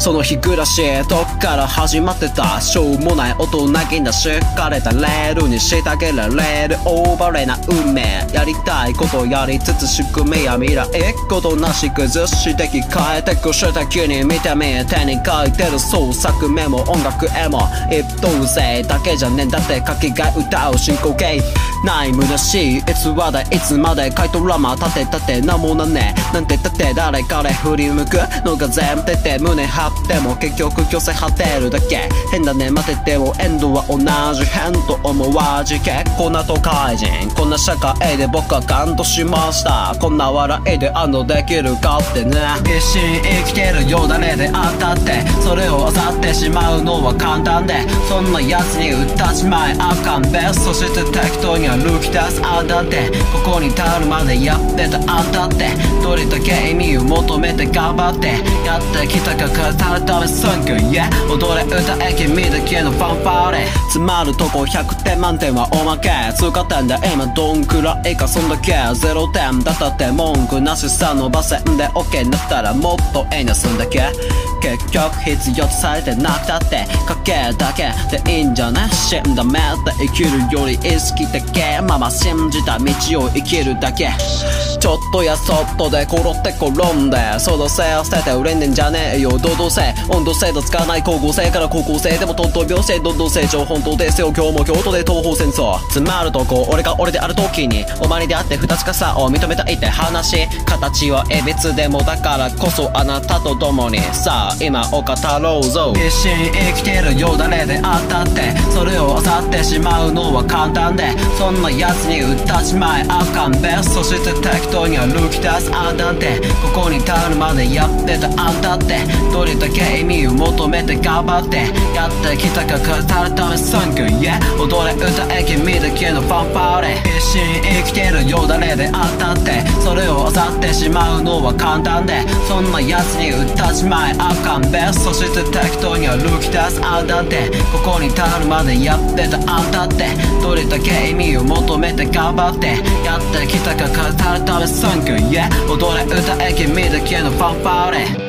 その日暮らしどっから始まってたしょうもない大人気な敷かれたレールに従えられるオーバレな運命やりたいことやりつつ仕組みや未来。ことなし崩してき換えてくした気に見てみ手に書いてる創作メモ音楽へも一等星だけじゃねえ。んだって書き換え歌う進行形。ない虚しいいつ話題いつまで回答ラマ立て立てなもなね。なんて立て誰かで振り向く？のが全部出て胸張っても結局虚勢張ってるだけ。変だね。待ててもエンドは同じ変と思わ。じ結構な都会人。こんな社会で僕は感動しました。こんな笑いで安堵できるかってね。一心生きてるようだね。であっそれを漁ってしまうのは簡単でそんな奴に歌ちまえあかんべそして適当に歩き出すあんだってここに至るまでやってたあんだってどれだけ意味を求めて頑張ってやってきたか語るためソング Yeah 踊れ歌え君だけのファンファーレ詰まるとこ100点満点はおまけ通過点で今どんくらいかそんだけ0点だったって文句なしさ伸ばせんで OK だったらもっとええなすんだけ結局必要とされてなくたってかけだけでいいんじゃない死んだ目で生きるより意識だけまま信じた道を生きるだけちょっとやそっとで転って転んでそのせを捨てて売れんねんじゃねえよ堂々性温度制度つかない高校生から高校生でもトントン拍子どんどん成長本当ですよ今日も京都で東方戦争詰まるとこ俺が俺である時にお前に出会って不確かさを認めたいって話形はいびつでもだからこそあなたと共にさあ今を語ろうぞ一心生きてるようだねであったって。それを漁ってしまうのは簡単で。そんな奴に歌ちまえあかんべそして適当に歩き出すあんだってここに至るまでやってたあんだって。どれだけ意味を求めて頑張って。やってきたか語るためソング Yeah 踊れ歌え君だけのファンファーレ。一心生きて誰であったってそれを漁ってしまうのは簡単でそんな奴に売ったちまえあかんべそして適当に歩き出すあんだってここに至るまでやってたあんだってどれだけ意味を求めて頑張って。やってきたか語るためソング Yeah 踊れ歌え君だけのファンファーレ。